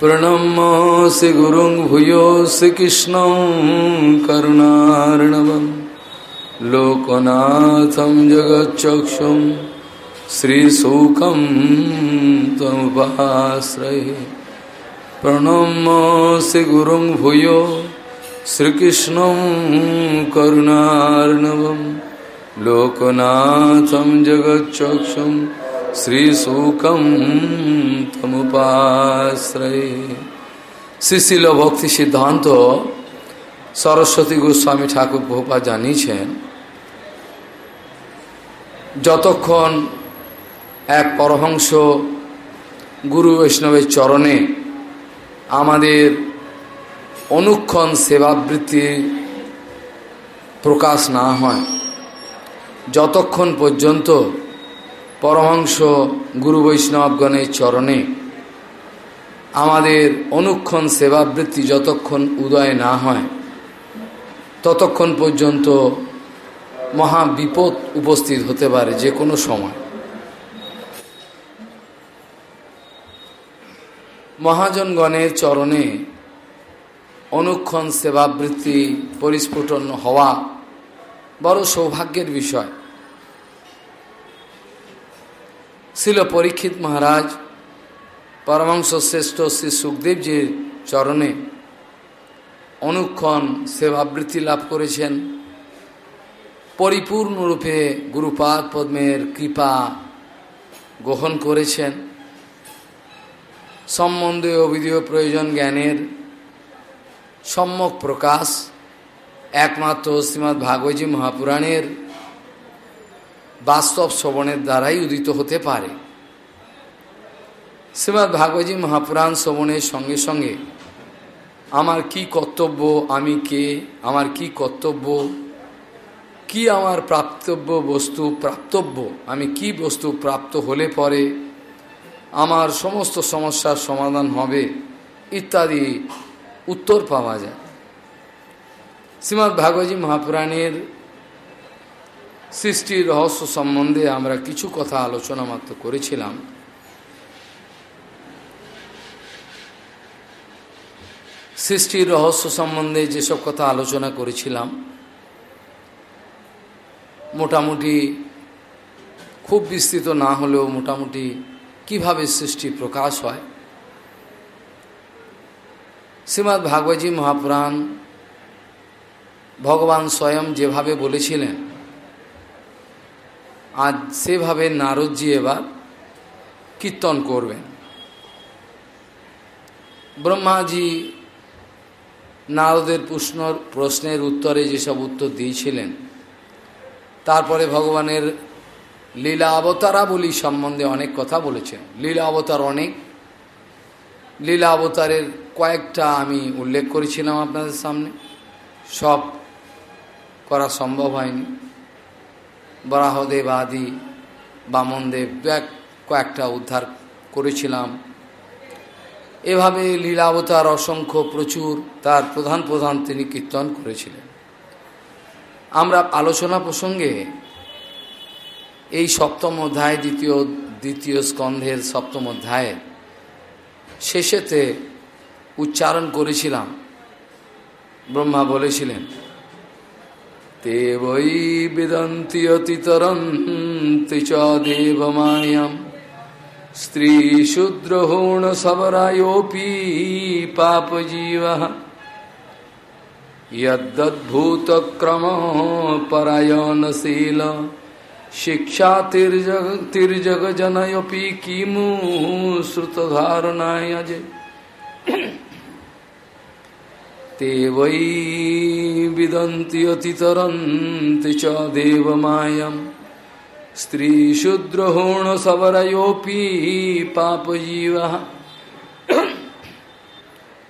प्रणम से गुरु भूयो श्रीकृष्ण करुणारणव। लोकनाथ जगच्चक्षुम श्रीशोकम तमुपाश्रये प्रणम से गुरु भूयो श्रीकृष्ण करुणारणव। लोकनाथ जगच्चक्षुम শ্রীশুকম তমুপাশ্রয়ে। শ্রীশিল ভক্তি সিদ্ধান্ত সরস্বতী গোস্বামী ঠাকুর বহুপা জানিয়েছেন, যতক্ষণ এক পরহংস গুরু বৈষ্ণবের চরণে আমাদের অনুক্ষণ সেবাবৃত্তি প্রকাশ না হয়, যতক্ষণ পর্যন্ত পরমাংশ গুরু বৈষ্ণবগণের চরণে। আমাদের অনুক্ষণ সেবাবৃত্তি যতক্ষণ উদয় না হয়, ততক্ষণ পর্যন্ত মহা বিপদ উপস্থিত হতে পারে যে কোনো সময়। মহাজনগণের চরণে অনুক্ষণ সেবাবৃত্তি পরিস্ফুটন হওয়া বড় সৌভাগ্যের বিষয়। ছিল পরীক্ষিত মহারাজ পরমাংশ শ্রেষ্ঠ শ্রী সুখদেবজির চরণে অনুক্ষণ সেবাবৃত্তি লাভ করেছেন পরিপূর্ণরূপে গুরুপাদ পদ্মের কৃপা গ্রহণ করেছেন। সম্বন্ধে অভিধীয় প্রয়োজন জ্ঞানের সম্যক প্রকাশ একমাত্র শ্রীমৎ ভাগবতী মহাপুরাণের বাস্তব শ্রবণের দ্বারাই উদিত হতে পারে। শ্রীমৎ ভাগবতী মহাপুরাণ শ্রবণের সঙ্গে সঙ্গে আমার কি কর্তব্য, আমি কে, আমার কি কর্তব্য, কি আমার প্রাপ্তব্য বস্তু প্রাপ্তব্য, আমি কি বস্তু প্রাপ্ত হলে পরে আমার সমস্ত সমস্যার সমাধান হবে, ইত্যাদি উত্তর পাওয়া যায়। শ্রীমৎ ভাগবতী মহাপুরাণের সৃষ্টির রহস্য সম্বন্ধে আমরা কিছু কথা আলোচনা মাত্র করেছিলাম। সৃষ্টির রহস্য সম্বন্ধে যেসব কথা আলোচনা করেছিলাম, মোটামুটি খুব বিস্তৃত না হলেও মোটামুটি কীভাবে সৃষ্টি প্রকাশ হয়। শ্রীমৎ ভাগবতী মহাপুরাণ ভগবান স্বয়ং যেভাবে বলেছিলেন আজ সেভাবে নারদজি এবার কীর্তন করবেন। ব্রহ্মাজি নারদের প্রশ্ন, প্রশ্নের উত্তরে যেসব উত্তর দিয়েছিলেন, তারপরে ভগবানের লীলা অবতারাবলী সম্বন্ধে অনেক কথা বলেছেন। লীলা অবতার অনেক। লীলা অবতারের কয়েকটা আমি উল্লেখ করেছিলাম আপনাদের সামনে। সব করা সম্ভব হয়নি। বরাহদেব আদি বামনদেব কয়েকটা উদ্ধার করেছিলাম। এভাবে লীলাবতার অসংখ্য প্রচুর তার প্রধান প্রধান তিনি কীর্তন করেছিলেন। আমরা আলোচনা প্রসঙ্গে এই সপ্তম অধ্যায়, দ্বিতীয় দ্বিতীয় স্কন্ধের সপ্তম অধ্যায়ে শেষেতে উচ্চারণ করেছিলাম। ব্রহ্মা বলেছিলেন ते वै विदन्ति अतितरन्ति च देवमायां स्त्रीशूद्रहोणसवरायोऽपि पापजीवः यद्दद्भूतक्रमपरायणशील शिक्षा तिर्जग तिर्जगजनयोऽपि किमु श्रुतधारणाय जे ते वै विदन्ति अतितरन्ति च देवमायं স্ত্রীশূদ্রহোণসবরয়োপি পাপজীবা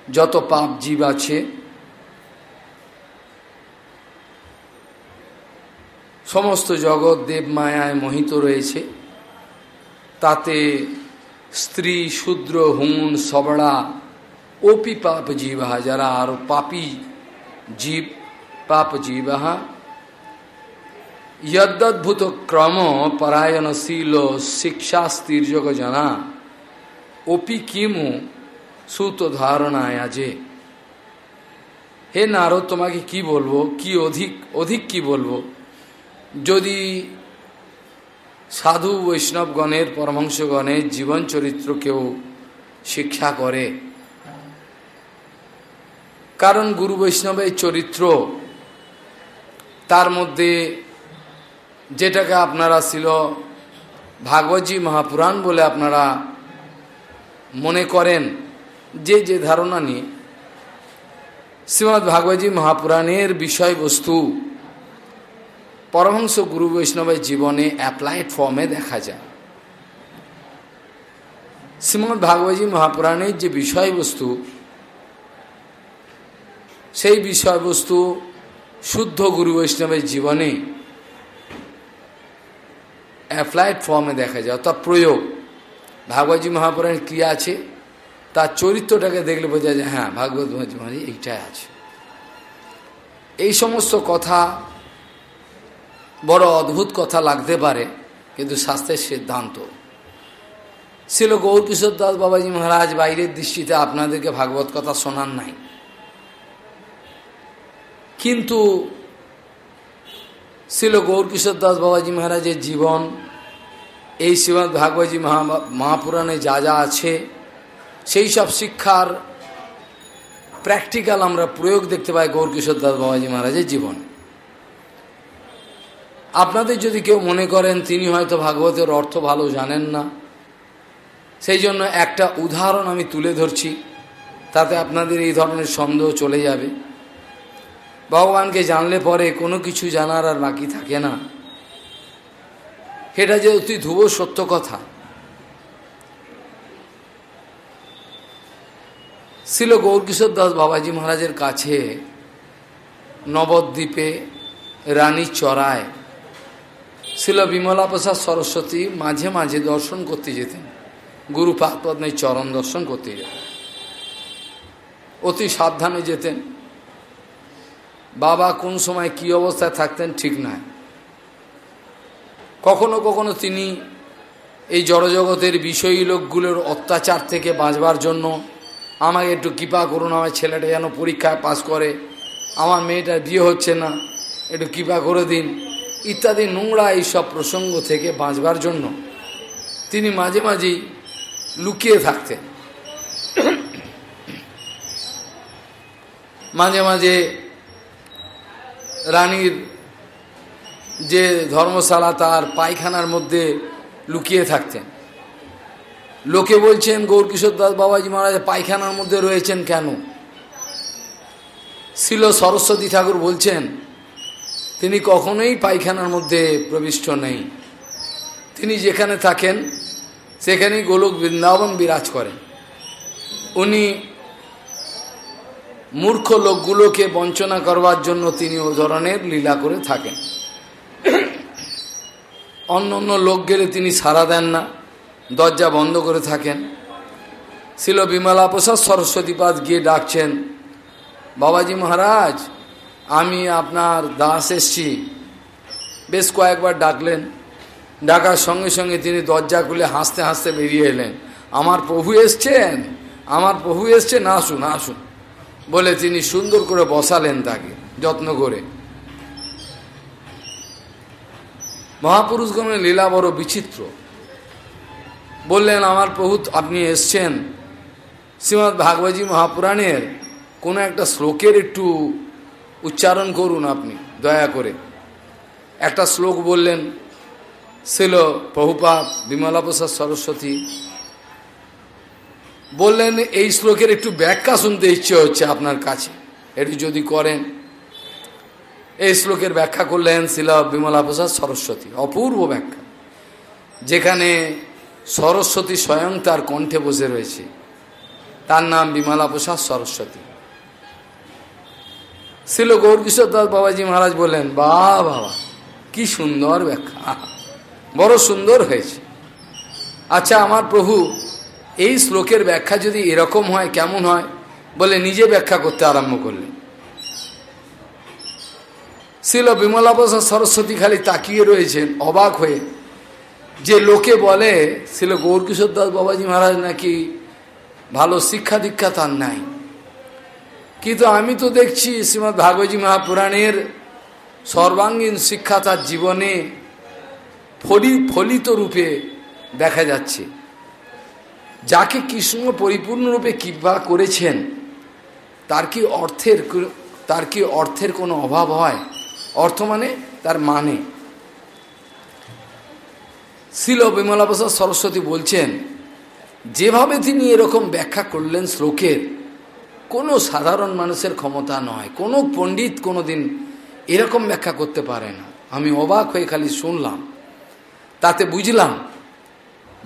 যত পাপ জীব আছে সমস্ত জগৎ দেব মায়ায় মোহিত রয়েছে তাতে স্ত্রী শূদ্র হুন সবড়া ওপি পাপ জীবা যারা আরো পাপি জীব পাপ জীবা यद्भुत क्रम परायणशील शिक्षा स्थिर्जग जना ओपी किमु সুত ধারণায় আজে হে নারদ তোমাকে কি বলবো কি অধিক অধিক কি বলবো যদি সাধু বৈষ্ণবগণের পরমংশগণের জীবন চরিত্র কেউ শিক্ষা করে কারণ গুরু বৈষ্ণবের চরিত্র, তার মধ্যে যেটাকে আপনারা ছিল ভাগবতী মহাপুরাণ বলে আপনারা মনে করেন, যে যে ধারণা নিয়ে শ্রীমৎ ভাগবতী মহাপুরাণের বিষয়বস্তু পরমহংস গুরু বৈষ্ণবের জীবনে অ্যাপ্লাইড ফর্মে দেখা যায়। শ্রীমৎ ভাগবতী মহাপুরাণের যে বিষয়বস্তু সেই বিষয়বস্তু শুদ্ধ গুরু বৈষ্ণবের জীবনে অ্যাপ্লাইড ফর্মে দেখা যায়, অর্থাৎ প্রয়োগ। ভাগবতী মহাপুরাণের কী আছে, তার চরিত্রটাকে দেখলে বোঝা যায় হ্যাঁ ভাগবত মহাজি এইটাই আছে। এই সমস্ত কথা বড় অদ্ভুত কথা লাগতে পারে, কিন্তু শাস্ত্রের সিদ্ধান্ত। ছিল গৌরকিশোর দাস বাবাজি মহারাজ বাইরের দৃষ্টিতে আপনাদেরকে ভাগবত কথা শোনান নাই। কিন্তু ছিল গৌরকিশোর দাস বাবাজি মহারাজের জীবন। এই শ্রীমদ ভাগবতী মহা, মহাপুরাণে যা যা আছে, সেই সব শিক্ষার প্র্যাকটিক্যাল আমরা প্রয়োগ দেখতে পাই গৌরকিশোর দাস বাবাজি মহারাজের জীবন। আপনাদের যদি কেউ মনে করেন, তিনি হয়তো ভাগবতের অর্থ ভালো জানেন না। সেই জন্য একটা উদাহরণ আমি তুলে ধরছি, তাতে আপনাদের এই ধরনের সন্দেহ চলে যাবে। ভগবানকে জানলে পরে কোনো কিছু জানার আর বাকি থাকে না। এটা যে অতি ধ্রুব সত্য কথা। ছিল গৌরকিশোর দাস বাবাজি মহারাজের কাছে নবদ্বীপে রানী চড়ায়। ছিল বিমলা প্রসাদ সরস্বতী মাঝে মাঝে দর্শন করতে যেতেন। গুরু পাকপদ্মের চরণ দর্শন করতে যেতেন। অতি সাবধানে যেতেন। বাবা কোন সময় কি অবস্থায় থাকতেন ঠিক নয়। কখনো কখনো তিনি এই জড়জগতের বিষয়ী লোকগুলোর অত্যাচার থেকে বাঁচবার জন্য আমাকে একটু কৃপা করুন, আমার ছেলেটা যেন পরীক্ষায় পাস করে, আমার মেয়েটার বিয়ে হচ্ছে না, একটু কৃপা করে দিন। ইত্যাদি নোংরা এইসব প্রসঙ্গ থেকে বাঁচবার জন্য তিনি মাঝে মাঝেই লুকিয়ে থাকতেন। মাঝে মাঝে রানীর যে ধর্মশালা তার পায়খানার মধ্যে লুকিয়ে থাকতেন। লোকে বলছেন, গৌরকিশোর দাস বাবাজি মহারাজ পায়খানার মধ্যে রয়েছেন কেন? ছিল সরস্বতী ঠাকুর বলছেন, তিনি কখনোই পায়খানার মধ্যে প্রবিষ্ট নেই। তিনি যেখানে থাকেন, সেখানেই গোলক বৃন্দাবন বিরাজ করেন। উনি মূর্খ লোকগুলোকে বঞ্চনা করবার জন্য তিনি ও ধরনের লীলা করে থাকেন। অন্য অন্য লোক গেলে তিনি সাড়া দেন না, দরজা বন্ধ করে থাকেন। ছিল বিমলা প্রসাদ সরস্বতীপাদ গিয়ে ডাকছেন, বাবাজি মহারাজ, আমি আপনার দাস এসছি। বেশ কয়েকবার ডাকলেন। ডাকার সঙ্গে সঙ্গে তিনি দরজা খুলে হাসতে হাসতে বেরিয়ে এলেন, আমার প্রভু এসছেন? আমার প্রভু এসছেন? আসুন আসুন। বলে তিনি সুন্দর করে বসালেন তাকে, যত্ন করে। মহাপুরুষগণের লীলা বড় বিচিত্র। বললেন, আমার প্রভু, আপনি এসছেন। শ্রীমৎ ভাগবতী মহাপুরাণের কোনো একটা শ্লোকের একটু উচ্চারণ করুন আপনি, দয়া করে। একটা শ্লোক বললেন ছিল প্রভুপাত বিমলা প্রসাদ সরস্বতী বললেন, এই শ্লোকের একটু ব্যাখ্যা শুনতে ইচ্ছে হচ্ছে আপনার কাছে। এটি যদি করেন। এই শ্লোকের ব্যাখ্যা করলেন শিল বিমলা প্রসাদ সরস্বতী, অপূর্ব ব্যাখ্যা, যেখানে সরস্বতী স্বয়ং তার কণ্ঠে বসে রয়েছে। তার নাম বিমলা প্রসাদ সরস্বতী। ছিল গৌরকিশোর দাস বাবাজি মহারাজ বললেন বা বাবা কি সুন্দর ব্যাখ্যা। বড় সুন্দর হয়েছে। আচ্ছা আমার প্রভু এই শ্লোকের ব্যাখ্যা যদি এরকম হয়, কেমন হয়? বলে নিজে ব্যাখ্যা করতে আরম্ভ করলেন। শিল বিমলা প্রসাদ সরস্বতী খালি তাকিয়ে রয়েছেন, অবাক হয়ে। যে লোকে বলে ছিল গৌরকিশোর দাস বাবাজি মহারাজ নাকি ভালো শিক্ষা দীক্ষা তার নাই। কিন্তু আমি তো দেখছি শ্রীমৎ ভাগবতী মহাপুরাণের সর্বাঙ্গীন শিক্ষা তার জীবনে ফলি ফলিত রূপে দেখা যাচ্ছে। যাকে কৃষ্ণ পরিপূর্ণরূপে কৃপা করেছেন, তার কি অর্থের তার কি অর্থের কোনো অভাব হয়? অর্থ মানে তার মানে। শিল বিমলা প্রসাদ সরস্বতী বলছেন, যেভাবে তিনি এরকম ব্যাখ্যা করলেন শ্লোকের, কোনো সাধারণ মানুষের ক্ষমতা নয়। কোনো পণ্ডিত কোনো দিন এরকম ব্যাখ্যা করতে পারে না। আমি অবাক হয়ে খালি শুনলাম। তাতে বুঝলাম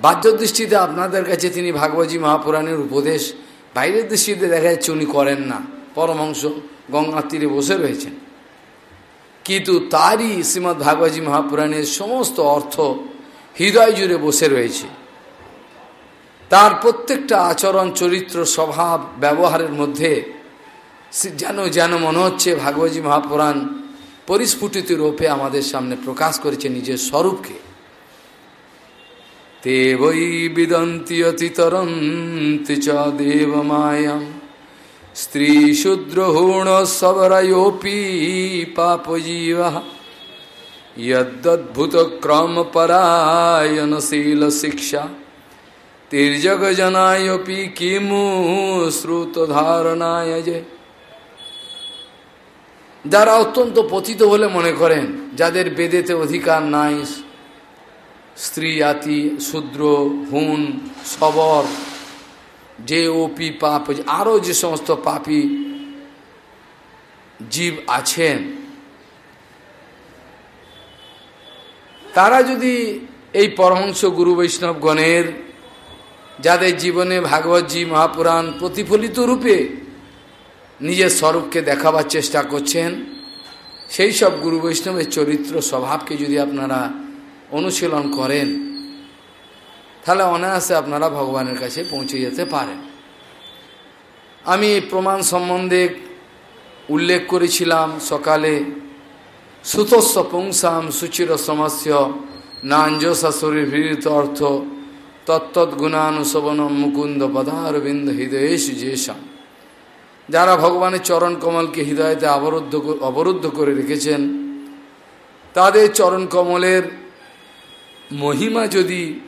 বাহ্য দৃষ্টিতে আপনাদের কাছে তিনি ভাগবতী মহাপুরাণের উপদেশ, বাইরের দৃষ্টিতে দেখা যাচ্ছে উনি করেন না। পরমংশ গঙ্গার তীরে বসে রয়েছেন। কিন্তু তারই শ্রীমৎ ভাগবতী মহাপুরাণের সমস্ত অর্থ হৃদয় জুড়ে বসে রয়েছে। তার প্রত্যেকটা আচরণ, চরিত্র, স্বভাব, ব্যবহারের মধ্যে যেন যেন মনে হচ্ছে ভাগবতী মহাপুরাণ পরিস্ফুটিত রূপে আমাদের সামনে প্রকাশ করেছে নিজের স্বরূপকে। তে বৈ বিদন্তি অতিতরন্তি চ দেবমায়াম স্ত্রী শূদ্রহূণ সবরয়োপি পাপজীব यद्भुत क्रम परायणशील शिक्षा তির্যগজনায়পি কিমু শ্রুত ধারণায় যে যারা অত্যন্ত পতিত বলে মনে করেন যাদের বেদেতে অধিকার নাই স্ত্রী, আতি, শূদ্র, হুন, সবর যে ওপি পাপ, আরও যে সমস্ত পাপি জীব আছেন, তারা যদি এই পরমংশ গুরু বৈষ্ণবগণের, যাদের জীবনে ভাগবতজি মহাপুরাণ প্রতিফলিত রূপে নিজের স্বরূপকে দেখাবার চেষ্টা করছেন, সেই সব গুরু বৈষ্ণবের চরিত্র স্বভাবকে যদি আপনারা অনুশীলন করেন। তাহলে অনায়াসে আপনারা ভগবানের কাছে পৌঁছে যেতে পারেন। আমি প্রমাণ সম্বন্ধে উল্লেখ করেছিলাম সকালে সুতস্ব পুংসাম সুচির সমস্য নাঞ্জসা শরীর অর্থ তত্তৎগুণানুশবন মুকুন্দ পদারবিন্দ হৃদয়েশ যেসাম যারা ভগবানের চরণ কমলকে হৃদয়তে অবরুদ্ধ অবরুদ্ধ করে রেখেছেন, তাদের চরণ কমলের মহিমা যদি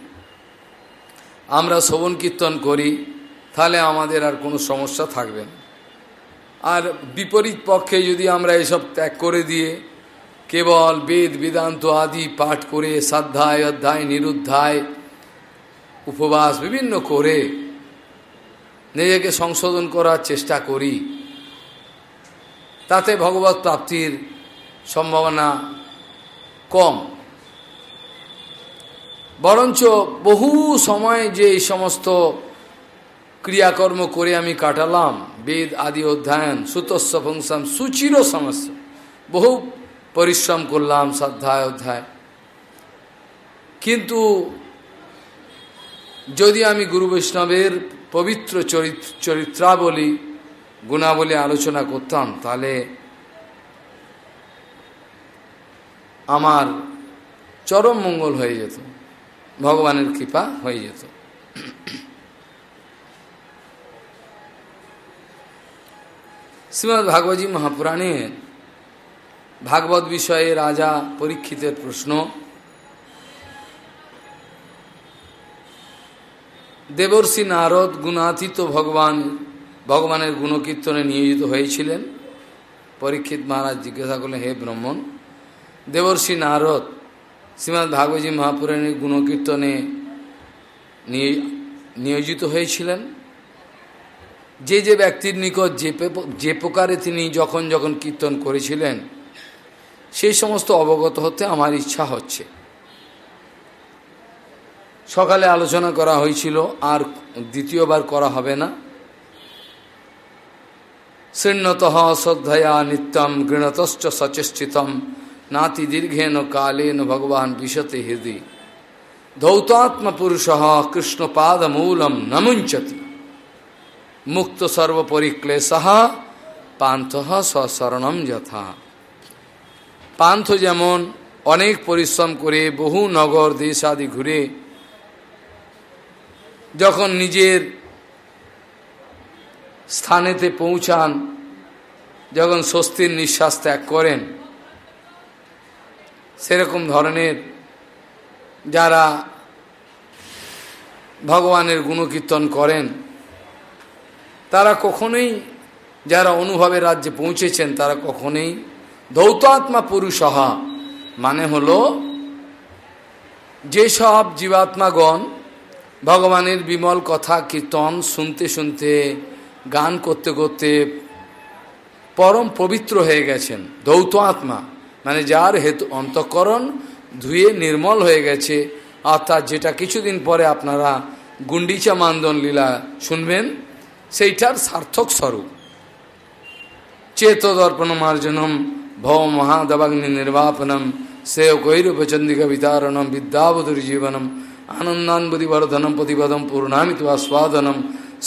আমরা শোভন কীর্তন করি, তাহলে আমাদের আর কোনো সমস্যা থাকবে না। আর বিপরীত পক্ষে যদি আমরা এসব ত্যাগ করে দিয়ে কেবল বেদ, বেদান্ত আদি পাঠ করে শ্রদ্ধায়, অধ্যায়, নিরুদ্ধায় উপবাস বিভিন্ন করে নিজেকে সংশোধন করার চেষ্টা করি, তাতে ভগবত প্রাপ্তির সম্ভাবনা কম। বরঞ্চ বহু সময় যে এই সমস্ত ক্রিয়াকর্ম করে আমি কাটালাম, বেদ আদি অধ্যয়ন সুতস্ব ফংসাম সুচির সমস্যা বহু পরিশ্রম করলাম, শ্রদ্ধায় অধ্যায়। কিন্তু যদি আমি গুরু বৈষ্ণবের পবিত্র চরিত্র চরিত্রাবলী, গুণাবলী আলোচনা করতাম, তাহলে আমার চরম মঙ্গল হয়ে যেত। ভগবানের কৃপা হয়ে যেত। শ্রীমৎ ভাগবতী মহাপুরাণে ভাগবত বিষয়ে রাজা পরীক্ষিতের প্রশ্ন, দেবর্ষি নারদ গুণাতীত ভগবান, ভগবানের গুণকীর্তনে নিয়োজিত হয়েছিলেন। পরীক্ষিত মহারাজ জিজ্ঞাসা করলেন, হে ব্রহ্মণ, দেবর্ষি নারদ শ্রীমৎ ভাগবতী মহাপুরাণের গুণকীর্তনে নিয়োজিত হয়েছিলেন। যে যে ব্যক্তির নিকট যে যে প্রকারে তিনি যখন যখন কীর্তন করেছিলেন, সেই সমস্ত অবগত হতে আমার ইচ্ছা হচ্ছে। সকালে আলোচনা করা হয়েছিল, আর দ্বিতীয়বার করা হবে না। শৃণ্যত শ্রদ্ধয়া নিত্যম গৃণতশ্চ সচেষ্টিতম নাতি দীর্ঘেন কালেন ভগবান বিশতে হৃদয় ধৌতাত্ম পুরুষ কৃষ্ণপাদমূলম নমুঞ্চতি মুক্ত সর্বপরিক্লেশ পান্থ স্বশরণম যথা পান্থ যেমন অনেক পরিশ্রম করে বহু নগর, দেশ আদি ঘুরে, যখন নিজের স্থানেতে পৌঁছান, যখন স্বস্তির নিঃশ্বাস ত্যাগ করেন সেরকম ধরনের যারা ভগবানের গুণকীর্তন করেন, তারা কখনোই যারা অনুভবের রাজ্যে পৌঁছেছেন, তারা কখনোই দৌতাত্মা পুরুষহা মানে হল যেসব জীবাত্মাগণ ভগবানের বিমল কথা কীর্তন শুনতে শুনতে, গান করতে করতে পরম পবিত্র হয়ে গেছেন দৌত আত্মা। মানে যার হেতু অন্তঃকরণ ধুয়ে নির্মল হয়ে গেছে অর্থাৎ যেটা কিছুদিন পরে আপনারা গুন্ডিচা মান্দন লীলা শুনবেন, সেইটার সার্থক স্বরূপ। চেতদর্পণ মার্জনম ভব মহাদবাগ্নি নির্বাপনম সেয় কৈরূপচন্দিকা বিতারণম বিদ্যাবধুর জীবনম আনন্দানবুদিবর্ধনম প্রতিপদম পূর্ণামিত স্বাদনম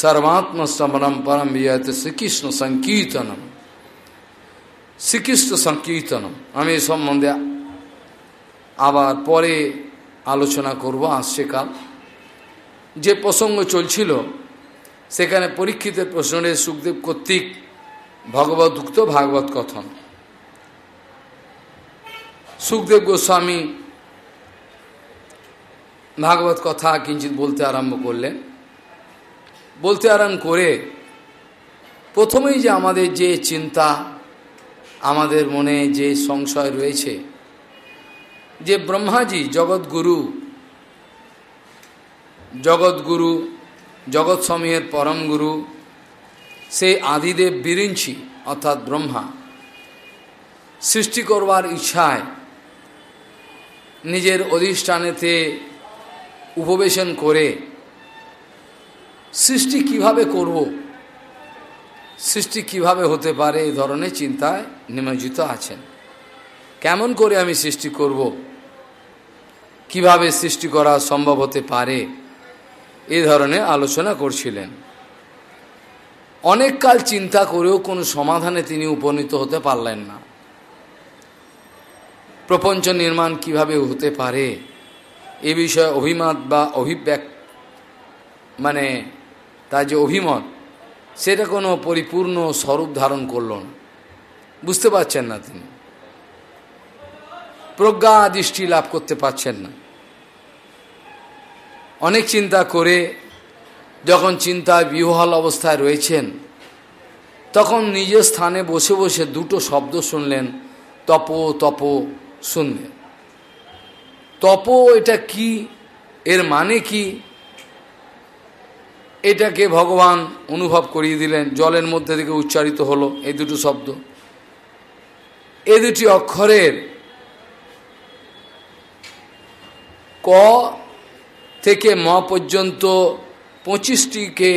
সর্বাত্মস্তমনম পরম বিয়ত শ্রীকৃষ্ণ সংকীর্তনম। শ্রীকৃষ্ণ সংকীর্তনম। আমি এ সম্বন্ধে আবার পরে আলোচনা করব, আসছে কাল। যে প্রসঙ্গ চলছিল, সেখানে পরীক্ষিতের প্রশ্নে সুখদেব কর্তৃক ভগবত উক্ত ভাগবত কথন। সুখদেব গোস্বামী ভাগবত কথা কিঞ্চিত বলতে আরম্ভ করলেন। বলতে আরম্ভ করে প্রথমেই যে আমাদের যে চিন্তা আমাদের মনে যে সংশয় রয়েছে, যে ব্রহ্মাজি জগৎগুরু জগৎগুরু জগৎ সমীহের পরম গুরু সেই আদিদেব বিরিঞ্চি, অর্থাৎ ব্রহ্মা, সৃষ্টি করবার ইচ্ছায় নিজের অধিষ্ঠানেতে উপবেশন করে সৃষ্টি কীভাবে করব? সৃষ্টি কীভাবে হতে পারে এই ধরনের চিন্তায় নিমজ্জিত আছেন। কেমন করে আমি সৃষ্টি করব? কীভাবে সৃষ্টি করা সম্ভব হতে পারে? এই ধরনের আলোচনা করছিলেন। অনেক কাল চিন্তা করেও কোনো সমাধানে তিনি উপনীত হতে পারলেন না। প্রপঞ্চ নির্মাণ কীভাবে হতে পারে? এ বিষয়ে অভিমত বা অভিব্যক্ত মানে তার যে অভিমত সেটা কোনো পরিপূর্ণ স্বরূপ ধারণ করল না। বুঝতে পারছেন না তিনি। প্রজ্ঞা দৃষ্টি লাভ করতে পারছেন না। অনেক চিন্তা করে যখন চিন্তায় বিহল অবস্থায় রয়েছেন, তখন নিজের স্থানে বসে বসে দুটো শব্দ শুনলেন, তপ তপ শুনলেন। তপ এটা কি? এর মানে কি? এটাকে ভগবান অনুভব করিয়ে দিলেন, জলের মধ্যে থেকে উচ্চারিত হলো এই দুটো শব্দ। এ দুটি অক্ষরের ক থেকে ম পর্যন্ত পঁচিশটিকে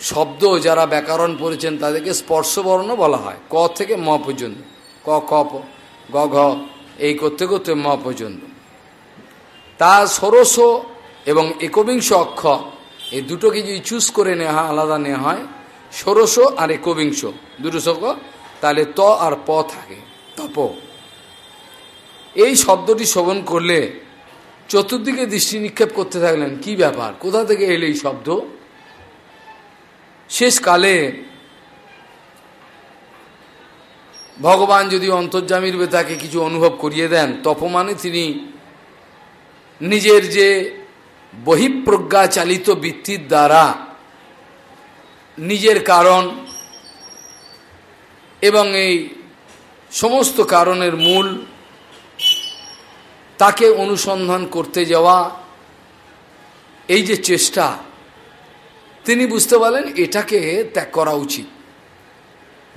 শব্দ যারা ব্যাকরণ পড়েছেন তাদেরকে স্পর্শবর্ণ বলা হয়, ক থেকে ম পর্যন্ত। ক, খ গ, ঘ, এই করতে করতে ম পর্যন্ত। তা ষোড়শ এবং একবিংশ অক্ষর এই দুটোকে যদি চুজ করে নেওয়া হয়, আলাদা নেওয়া হয়, ষোড়শ আর একবিংশ দুটো শোক তাহলে ত আর প থাকে, তপ। এই শব্দটি শ্রবণ করলে চতুর্দিকে দৃষ্টি নিক্ষেপ করতে থাকলেন, কি ব্যাপার? কোথা থেকে এলে এই শব্দ? শেষকালে ভগবান যদি অন্তর্জামী রূপে তাকে কিছু অনুভব করিয়ে দেন, তপমানে তিনি নিজের যে বহিঃপ্রজ্ঞা চালিত বৃত্তির দ্বারা নিজের কারণ এবং এই সমস্ত কারণের মূল তাকে অনুসন্ধান করতে যাওয়া, এই যে চেষ্টা, তিনি বুঝতে পারলেন এটাকে ত্যাগ করা উচিত।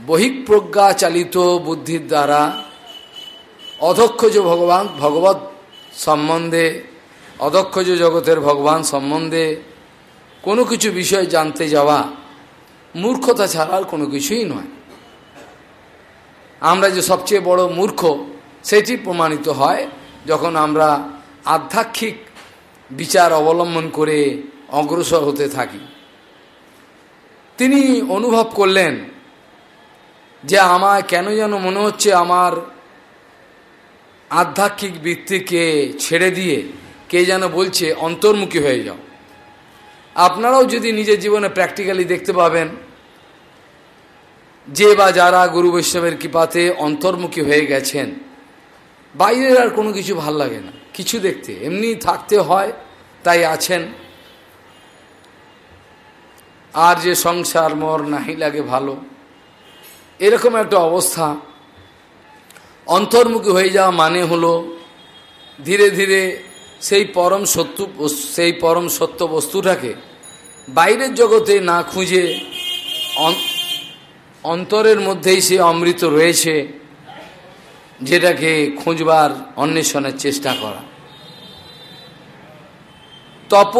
বহিঃপ্রজ্ঞা চালিত বুদ্ধির দ্বারা অধক্ষ যে ভগবান, ভগবত সম্বন্ধে অদক্ষ যে জগতের ভগবান সম্বন্ধে কোনো কিছু বিষয় জানতে যাওয়া মূর্খতা ছাড়ার কোনো কিছুই নয়। আমরা যে সবচেয়ে বড় মূর্খ, সেটি প্রমাণিত হয় যখন আমরা আধ্যাত্মিক বিচার অবলম্বন করে অগ্রসর হতে থাকি। তিনি অনুভব করলেন যে আমার কেন যেন মনে হচ্ছে আমার আধ্যাত্মিক বৃত্তিকে ছেড়ে দিয়ে কে যেন বলছে, অন্তর্মুখী হয়ে যাও। আপনারাও যদি নিজের জীবনে প্র্যাকটিক্যালি দেখতে পাবেন, যে বা যারা গুরু বৈষ্ণবের কৃপাতে অন্তর্মুখী হয়ে গেছেন, বাইরের আর কোনো কিছু ভালো লাগে না। কিছু দেখতে, এমনি থাকতে হয়, তাই আছেন। আর যে সংসার, মর নাহি লাগে ভালো। এরকম একটা অবস্থা। অন্তর্মুখী হয়ে যাওয়া মানে হলো ধীরে ধীরে সেই পরম সত্য সেই পরম সত্য বস্তুটাকে বাইরের জগতে না খুঁজে অন্তরের মধ্যেই সে অমৃত রয়েছে, যেটাকে খুঁজবার, অন্বেষণের চেষ্টা করা। তপ,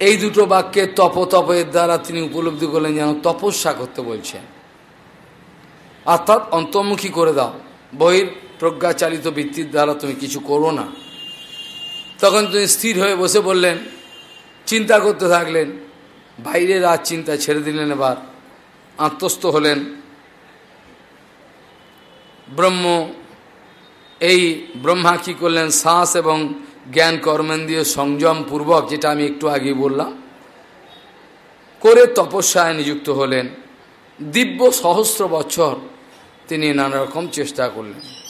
এই দুটো বাক্যে তপ, তপের দ্বারা তিনি উপলব্ধি করলেন যেন তপস্যা করতে বলছেন। অর্থাৎ অন্তর্মুখী করে দাও। বহির প্রজ্ঞাচালিত বৃত্তির দ্বারা তুমি কিছু করো না। তখন তিনি স্থির হয়ে বসে বললেন, চিন্তা করতে থাকলেন। বাইরের আর চিন্তা ছেড়ে দিলেন এবার। আত্মস্থ হলেন। ব্রহ্ম, এই ব্রহ্মা কী করলেন? শ্বাস এবং জ্ঞান কর্মেন্দ্রীয় সংযম পূর্বক যেটা আমি একটু আগে বললাম, করে তপস্যায় নিযুক্ত হলেন। দিব্য সহস্র বছর তিনি নানা রকম চেষ্টা করলেন।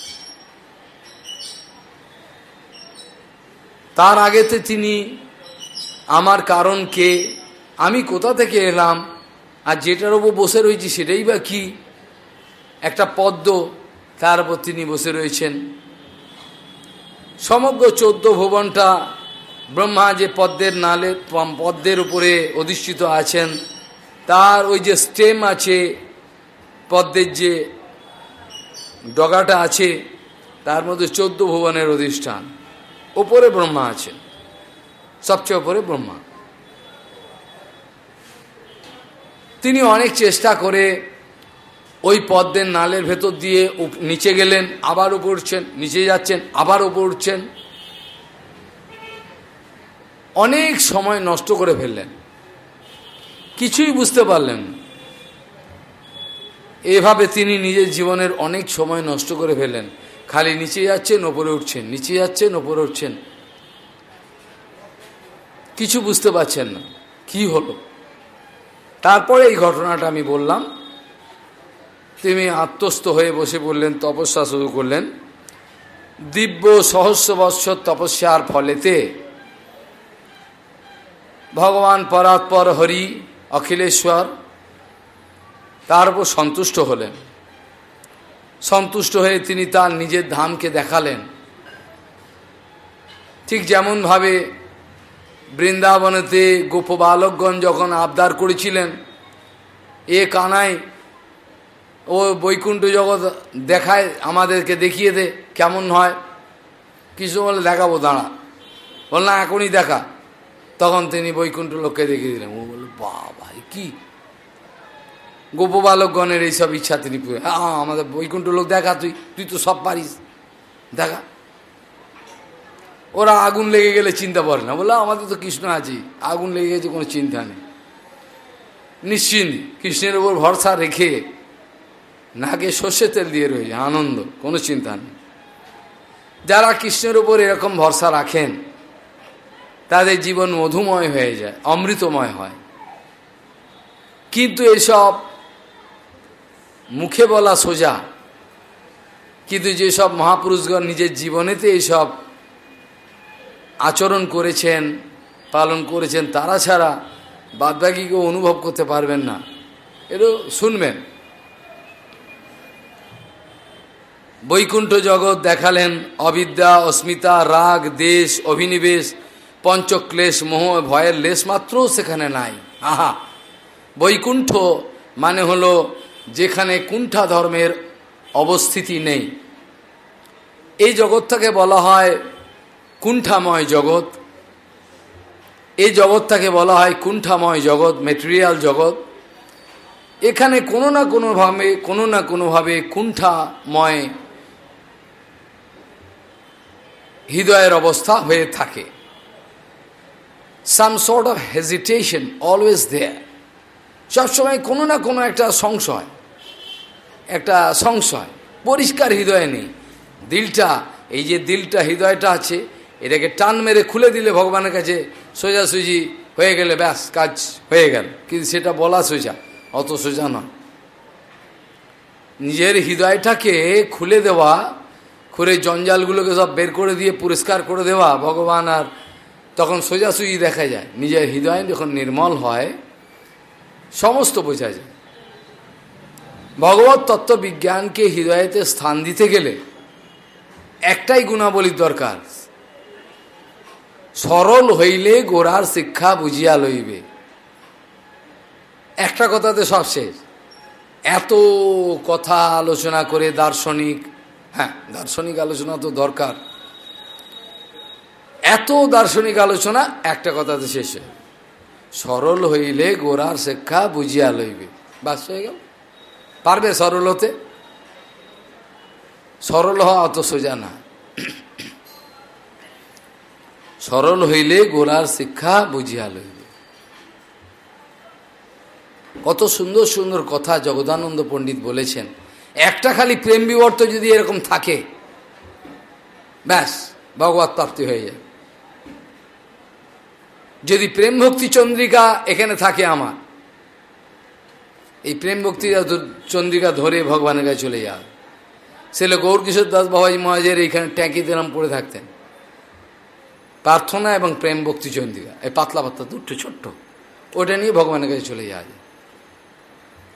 তার আগেতে তিনি আমার কারণ কে? আমি কোথা থেকে এলাম? আর যেটার ওপর বসে রয়েছি সেটাই বা কি? একটা পদ্ম, তার উপর তিনি বসে রয়েছেন। সমগ্র চোদ্দ ভুবনটা ব্রহ্মা যে পদ্মের নালে পদ্মের উপরে অধিষ্ঠিত আছেন, তার ওই যে স্টেম আছে, পদ্মের যে ডগাটা আছে, তার মধ্যে চোদ্দ ভুবনের অধিষ্ঠান। ওপরে ব্রহ্মা আছেন সবচেয়ে ওপরে ব্রহ্মা। তিনি অনেক চেষ্টা করে ওই পদ্মের নালের ভেতর দিয়ে নিচে গেলেন, আবার উপর উঠছেন, নিচে যাচ্ছেন, আবার উপর উঠছেন। অনেক সময় নষ্ট করে ফেললেন। কিছুই বুঝতে পারলেন এভাবে তিনি নিজের জীবনের অনেক সময় নষ্ট করে ফেললেন। খালি নিচে যাচ্ছেন, ওপরে উঠছেন। নিচে যাচ্ছেন, ওপরে উঠছেন। কিছু বুঝতে পারছেন না। কি হলো? তারপরে এই ঘটনাটা আমি বললাম। তিনি আত্মস্থ হয়ে বসে পড়লেন তপস্যা শুরু করলেন। দিব্য সহস্র বৎসর তপস্যার ফলেতে ভগবান পরাৎপর হরি অখিলেশ্বর তার উপর সন্তুষ্ট হলেন। সন্তুষ্ট হয়ে তিনি তার নিজের ধামকে দেখালেন। ঠিক যেমনভাবে বৃন্দাবনেতে গোপবালকগণ যখন আবদার করেছিলেন, এ কানাই ও বৈকুণ্ঠ জগৎ দেখায়, আমাদেরকে দেখিয়ে দে, কেমন হয়? কিছু বলে, দেখাবো, দাঁড়া। বল না, এখনই দেখা। তখন তিনি বৈকুণ্ঠ লোককে দেখিয়ে দিলেন। ও বলল বাবা কি গোপবালকগণের এইসব ইচ্ছা তিনি হ্যাঁ আমাদের বৈকুণ্ঠ লোক দেখা, তুই তুই তো সব পারিস। দেখা। ওরা আগুন লেগে গেলে চিন্তা করে না। বলল, আমাদের তো কৃষ্ণ আছে, আগুন লেগে গেছে, কোনো চিন্তা নেই। নিশ্চিন্ত, কৃষ্ণের উপর ভরসা রেখে নাকে সর্ষে তেল দিয়ে রয়েছে, আনন্দ, কোনো চিন্তা নেই। যারা কৃষ্ণের ওপর এরকম ভরসা রাখেন, তাদের জীবন মধুময় হয়ে যায়, অমৃতময় হয়। কিন্তু এসব মুখে বলা সোজা। কিন্তু যেসব মহাপুরুষগণ নিজের জীবনেতে এইসব আচরণ করেছেন, পালন করেছেন, তারা ছাড়া বাদবাকিকেও অনুভব করতে পারবেন না। এরও শুনবেন। বৈকুণ্ঠ জগৎ দেখালেন অবিদ্যা, অস্মিতা, রাগ, দেশ, অভিনিবেশ, পঞ্চক্লেশ, মোহ, ভয়ের লেশ মাত্রও সেখানে নাই। আহা! বৈকুণ্ঠ মানে হলো যেখানে কুণ্ঠা ধর্মের অবস্থিতি নেই। এই জগৎটাকে বলা হয় কুণ্ঠাময় জগৎ। এই জগৎটাকে বলা হয় কুণ্ঠাময় জগৎ মেটেরিয়াল জগৎ। এখানে কোনো না কোনোভাবে, কোনো না কোনোভাবে কুণ্ঠাময় হৃদয়ের অবস্থা হয়ে থাকে। Some sort of hesitation always there সবসময় কোনো না কোনো একটা সংশয়। একটা সংশয়, পরিষ্কার হৃদয় নেই। দিলটা, এই যে দিলটা, হৃদয়টা আছে, এটাকে টান মেরে খুলে দিলে ভগবানের কাছে সোজাসুজি হয়ে গেলে ব্যাস, কাজ হয়ে গেল। কিন্তু সেটা বলা সোজা, অত সোজা নয়। নিজের হৃদয়টাকে খুলে দেওয়া, খুলে জঞ্জালগুলোকে সব বের করে দিয়ে পরিষ্কার করে দেওয়া, ভগবান আর তখন সোজাসুজি দেখা যায়। নিজের হৃদয় যখন নির্মল হয়, সমস্ত বোঝা যায়। ভগবত তত্ত্ব বিজ্ঞানকে হৃদয়েতে স্থান দিতে গেলে একটাই গুণাবলীর দরকার। সরল হইলে গোড়ার শিক্ষা বুঝিয়া লইবে। একটা কথাতে সব শেষ। এত কথা আলোচনা করে দার্শনিক হ্যাঁ দার্শনিক আলোচনা তো দরকার। এত দার্শনিক আলোচনা একটা কথাতে শেষ সরল হইলে গোড়ার শিক্ষা বুঝিয়া লইবে। বাস হয়ে গেল। পারবে সরল হতে সরল হওয়া অত সোজা না। সরল হইলে গোড়ার শিক্ষা বুঝিয়া লইবে। কত সুন্দর সুন্দর কথা জগদানন্দ পণ্ডিত বলেছেন। একটা খালি প্রেম বিবর্ত যদি এরকম থাকে, ব্যাস, ভগবত প্রাপ্তি হয়ে যায়। যদি প্রেম ভক্তি চন্দ্রিকা এখানে থাকে আমার এই প্রেম ভক্তি চন্দ্রিকা ধরে ভগবানের কাছে চলে যাওয়া সেলে গৌরকিশোর দাস বাবাজি মহাজের এইখানে ট্যাঁকি দিলাম পড়ে থাকতেন। প্রার্থনা এবং প্রেম ভক্তি চন্দ্রিকা। এই পাতলা পাতলা, দুটো ছোট্ট। ওটা নিয়ে ভগবানের কাছে চলে যাওয়া যায়।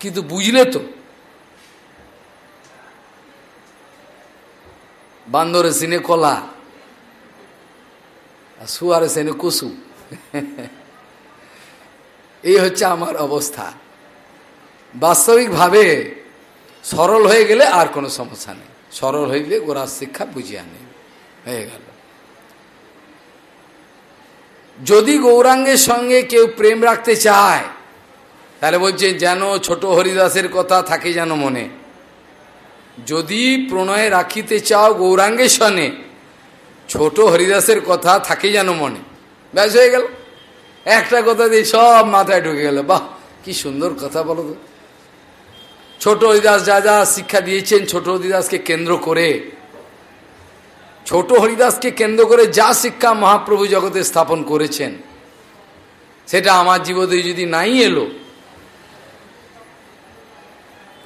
কিন্তু বুঝলে তো বান্দরে সিনে কলা, আর সুয়ারে সিনে কুসু। এই হচ্ছে আমার অবস্থা। বাস্তবিকভাবে সরল হয়ে গেলে আর কোনো সমস্যা নেই। সরল হইলে গোড়ার শিক্ষা বুঝিয়া নেই। হয়ে গেল। যদি গৌরাঙ্গের সঙ্গে কেউ প্রেম রাখতে চায়, তাহলে বলছে, যেন ছোট হরিদাসের কথা থাকে যেন মনে। যদি প্রণয় রাখিতে চাও গৌরাঙ্গের সনে, ছোট হরিদাসের কথা থাকে যেন মনে। ব্যাস হয়ে গেল। একটা কথা দিয়ে সব মাথায় ঢুকে গেল। বাহ, কি সুন্দর কথা বলো তো। ছোট হরিদাস যা যা শিক্ষা দিয়েছেন, ছোট হরিদাসকে কেন্দ্র করে, ছোট হরিদাসকে কেন্দ্র করে যা শিক্ষা মহাপ্রভু জগতে স্থাপন করেছেন, সেটা আমার জীবনে যদি নাই এলো,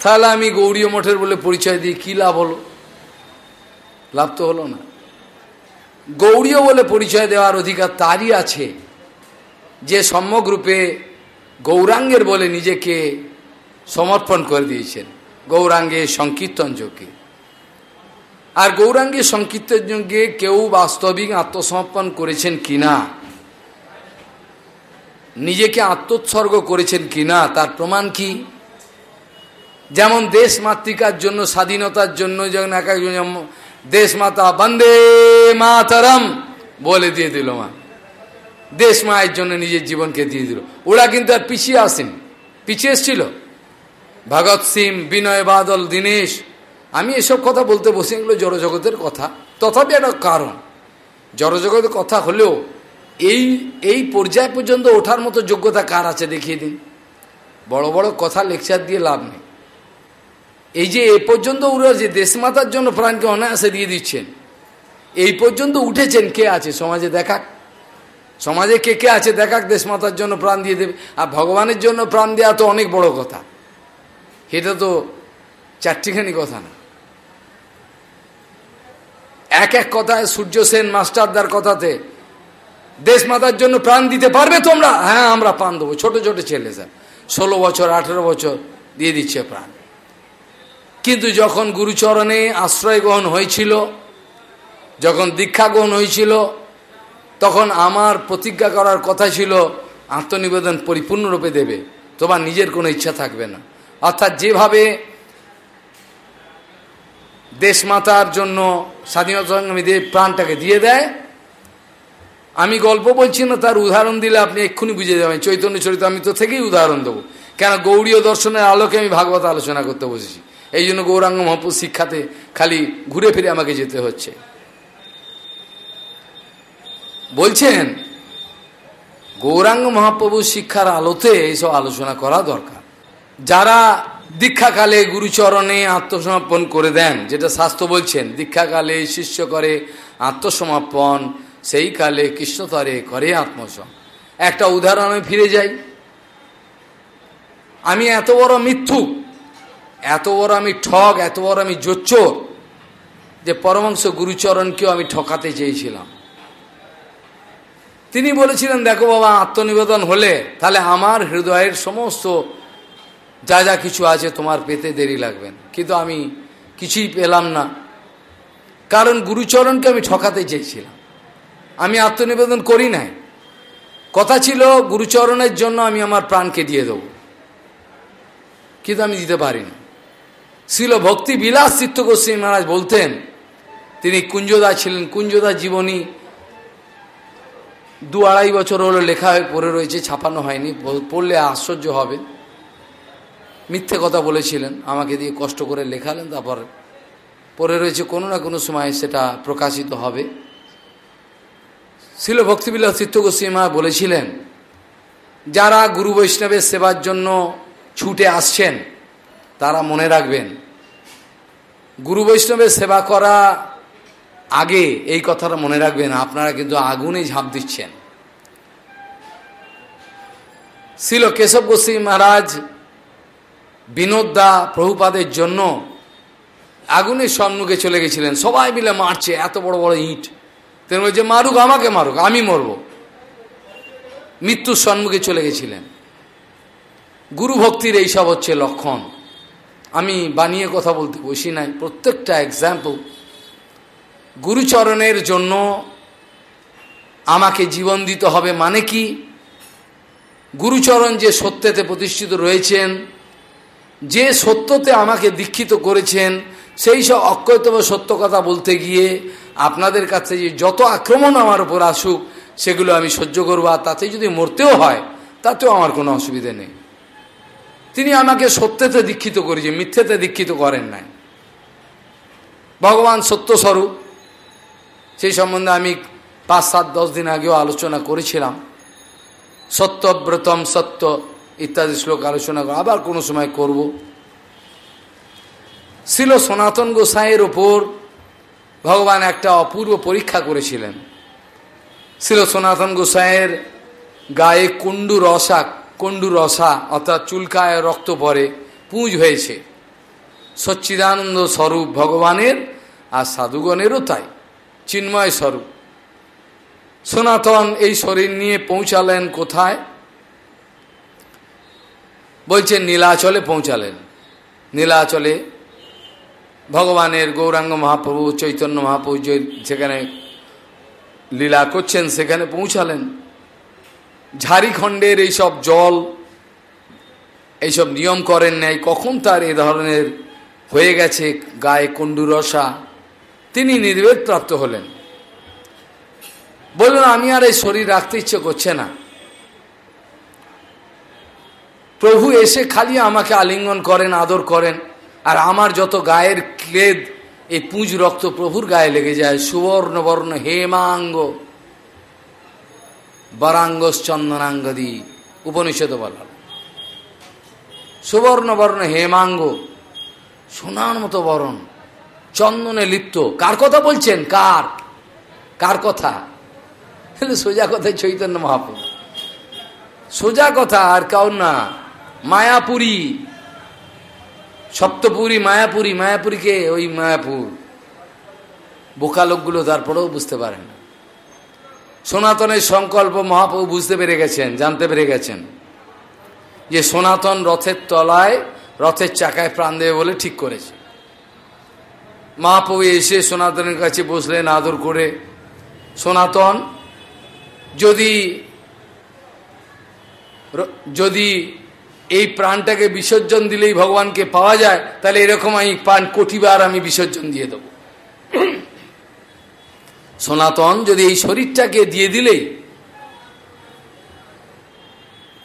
তাহলে আমি গৌরীয় মঠের বলে পরিচয় দিই কী লাভ হলো? লাভ তো হলো না। গৌরীয় বলে পরিচয় দেওয়ার অধিকার তারই আছে, যে সম্যকরূপে গৌরাঙ্গের বলে নিজেকে সমর্পণ করে দিয়েছেন। গৌরাঙ্গে সংকীর্তন যোগে। আর গৌরাঙ্গে সংকীর্তন যোগে কেউ বাস্তবিক আত্মসমর্পণ করেছেন কিনা নিজেকে আত্মোৎসর্গ করেছেন কিনা তার প্রমাণ কি? যেমন দেশ মাতৃকার জন্য, স্বাধীনতার জন্য যখন এক একজন দেশ মাতা বন্দে মাতারম বলে দিয়ে দিল মা। দেশ মায়ের জন্য নিজের জীবনকে দিয়ে দিল। ওরা কিন্তু আর পিছিয়ে আসেন। পিছিয়ে এসছিল। ভগৎ সিং, বিনয় বাদল, দীনেশ। আমি এসব কথা বলতে বসে এগুলো জড়জগতের কথা। তথাপি একটা কারণ। জড়জগতের কথা হলেও এই এই পর্যায় পর্যন্ত ওঠার মতো যোগ্যতা কার আছে দেখিয়ে দিন। বড় বড় কথা লেকচার দিয়ে লাভ নেই। এই যে এ পর্যন্ত ওরা যে দেশমাতার জন্য প্রাণকে অনায়াসে দিয়ে দিচ্ছেন, এই পর্যন্ত উঠেছেন কে আছে? সমাজে দেখাক। সমাজে কে কে আছে? দেখাক দেশমাতার জন্য প্রাণ দিয়ে দেবে। আর ভগবানের জন্য প্রাণ দেওয়া তো অনেক বড় কথা। এটা তো চারটিখানি কথা না। এক এক কথায় সূর্য সেন মাস্টারদার কথাতে দেশমাতার জন্য প্রাণ দিতে পারবে তোমরা? হ্যাঁ আমরা প্রাণ দেবো। ছোট ছোট ছেলে স্যার। ষোলো বছর, আঠেরো বছর দিয়ে দিচ্ছে প্রাণ। কিন্তু যখন গুরুচরণে আশ্রয় গ্রহণ হয়েছিল, যখন দীক্ষা গ্রহণ হয়েছিল, তখন আমার প্রতিজ্ঞা করার কথা ছিল, আত্মনিবেদন পরিপূর্ণরূপে দেবে। তোমার নিজের কোনো ইচ্ছা থাকবে না। অর্থাৎ যেভাবে দেশমাতার জন্য স্বাধীনতা সংগ্রামীদের প্রাণটাকে দিয়ে দেয়, আমি গল্প বলছি না, তার উদাহরণ দিলে আপনি এক্ষুনি বুঝে যাবেন। চৈতন্য চরিত আমি তো থেকেই উদাহরণ দেবো। কেন গৌরীয় দর্শনের আলোকে আমি ভাগবত আলোচনা করতে বসেছি। এই জন্য গৌরাঙ্গ মহাপুর শিক্ষাতে খালি ঘুরে ফিরে আমাকে যেতে হচ্ছে। বলছেন, গৌরাঙ্গ মহাপ্রভুর শিক্ষার আলোতে এইসব আলোচনা করা দরকার। যারা দীক্ষাকালে গুরুচরণে আত্মসমর্পণ করে দেন, যেটা শাস্ত্র বলছেন, দীক্ষাকালে শিষ্য করে আত্মসমর্পণ, সেই কালে কৃষ্ণতরে করে আত্মসম একটা উদাহরণ আমি ফিরে যাই। আমি এত বড় মিথ্যুক এত বড় আমি ঠগ, এত বড় আমি জোচ্চোর, যে পরমাংশ গুরুচরণকেও আমি ঠকাতে চেয়েছিলাম। তিনি বলেছিলেন, দেখো বাবা, আত্মনিবেদন হলে তাহলে আমার হৃদয়ের সমস্ত যা যা কিছু আছে তোমার পেতে দেরি লাগবেন কিন্তু আমি কিছুই পেলাম না। কারণ গুরুচরণকে আমি ঠকাতে চেয়েছিলাম। আমি আত্মনিবেদন করি নাই। কথা ছিল, গুরুচরণের জন্য আমি আমার প্রাণকে দিয়ে দেব। কিন্তু আমি দিতে পারি না ছিল ভক্তি বিলাস চিত্ত গোস্বামী মহারাজ বলতেন, তিনি কুঞ্জদা ছিলেন। কুঞ্জদা জীবনী দু আড়াই বছর হলো লেখা হয়ে পড়ে রয়েছে, ছাপানো হয়নি। পড়লে আশ্চর্য হবে। মিথ্যে কথা বলেছিলেন, আমাকে দিয়ে কষ্ট করে লেখালেন, তারপর পরে রয়েছে কোনো না কোনো সময় সেটা প্রকাশিত হবে। শিল ভক্তিবিলাস চিত্ত গোস্বীমা বলেছিলেন, যারা গুরু বৈষ্ণবের সেবার জন্য ছুটে আসছেন, তারা মনে রাখবেন, গুরু বৈষ্ণবের সেবা করা আগে এই কথাটা মনে রাখবেন, আপনারা কিন্তু আগুনে ঝাঁপ দিচ্ছেন। শিল কেশব গোস্বী মহারাজ বিনোদদা প্রভুপাদের জন্য আগুনের সম্মুখে চলে গেছিলেন। সবাই মিলে মারছে, এত বড় বড় ইট। তিনি বলছে, মারুক, আমাকে মারুক, আমি মরব। মৃত্যুর সম্মুখে চলে গেছিলেন। গুরু ভক্তির এইসব হচ্ছে লক্ষণ। আমি বানিয়ে কথা বলতে বসি নাই, প্রত্যেকটা এক্সাম্পল গুরুচরণের জন্য আমাকে জীবন দিতে হবে মানে কি? গুরুচরণ যে সত্যতে প্রতিষ্ঠিত রয়েছেন যে সত্যতে আমাকে দীক্ষিত করেছেন, সেই সব অক্ষয়তম সত্য কথা বলতে গিয়ে আপনাদের কাছে যে যত আক্রমণ আমার উপর আসুক, সেগুলো আমি সহ্য করব, আর তাতে যদি মরতেও হয়, তাতেও আমার কোনো অসুবিধে নেই। তিনি আমাকে সত্যতে দীক্ষিত করেছেন মিথ্যেতে দীক্ষিত করেন নাই। ভগবান সত্যস্বরূপ, সেই সম্বন্ধে আমি পাঁচ সাত দশ দিন আগেও আলোচনা করেছিলাম। সত্যব্রতম সত্য ইত্যাদি শ্লোক আলোচনা করা। আবার কোনো সময় করব। ছিল সনাতন গোসাইয়ের ওপর ভগবান একটা অপূর্ব পরীক্ষা করেছিলেন। ছিল সনাতন গোসাইয়ের গায়ে কুণ্ডু রসা কুণ্ডু রসা, অর্থাৎ চুলকায় রক্ত পরে পুঁজ হয়েছে। সচ্চিদানন্দ স্বরূপ ভগবানের আর সাধুগণেরও তাই, চিন্ময় স্বরূপ। সনাতন এই শরীর নিয়ে পৌঁছালেন কোথায়? বলছেন, নীলাচলে পৌঁছালেন। নীলাচলে ভগবানের গৌরাঙ্গ মহাপ্রভু, চৈতন্য মহাপ্রভু যেখানে লীলা করছেন, সেখানে পৌঁছালেন। ঝাড়িখণ্ডের এইসব জল, এইসব নিয়ম করেন নাই, কখন তার এ ধরনের হয়ে গেছে গায়ে কণ্ডুরসা তিনি নির্বেদ প্রাপ্ত হলেন। বললেন, আমি আর এই শরীর রাখতে ইচ্ছে করছে না। প্রভু এসে খালি আমাকে আলিঙ্গন করেন, আদর করেন, আর আমার যত গায়ের ক্লেদ, এই পুঁজ রক্ত প্রভুর গায়ে লেগে যায়। সুবর্ণ বর্ণ হেমাঙ্গ বরাঙ্গস চন্দনাঙ্গদি উপনিষদ বলা সুবর্ণ বর্ণ হেমাঙ্গ, সোনার মতো বরণ, চন্দনে লিপ্ত। কার কথা বলছেন? কার? কার কথা? সোজা কথায় চৈতন্য মহাপুর সোজা কথা আর কাউ না। মায়াপুরী, সপ্তপুরী, মায়াপুরী, মায়াপুরীকে ওই মায়াপুর। বোকা লোকগুলো তারপরেও বুঝতে পারে না। সনাতনের সংকল্প মহাপ্রভু বুঝতে পেরে গেছেন, জানতে পেরে গেছেন। যে সনাতন রথের তলায়, রথের চাকায় প্রাণ দেবে বলে ঠিক করেছে। মহাপ্রভু এসে সনাতনের কাছে বসলেন আদর করে, সনাতন, যদি যদি এই প্রাণটাকে বিসর্জন দিলেই ভগবানকে পাওয়া যায় তাহলে এরকম আমি প্রাণ কোটিবার আমি বিসর্জন দিয়ে দেব সনাতন যদি এই শরীরটাকে দিয়ে দিলেই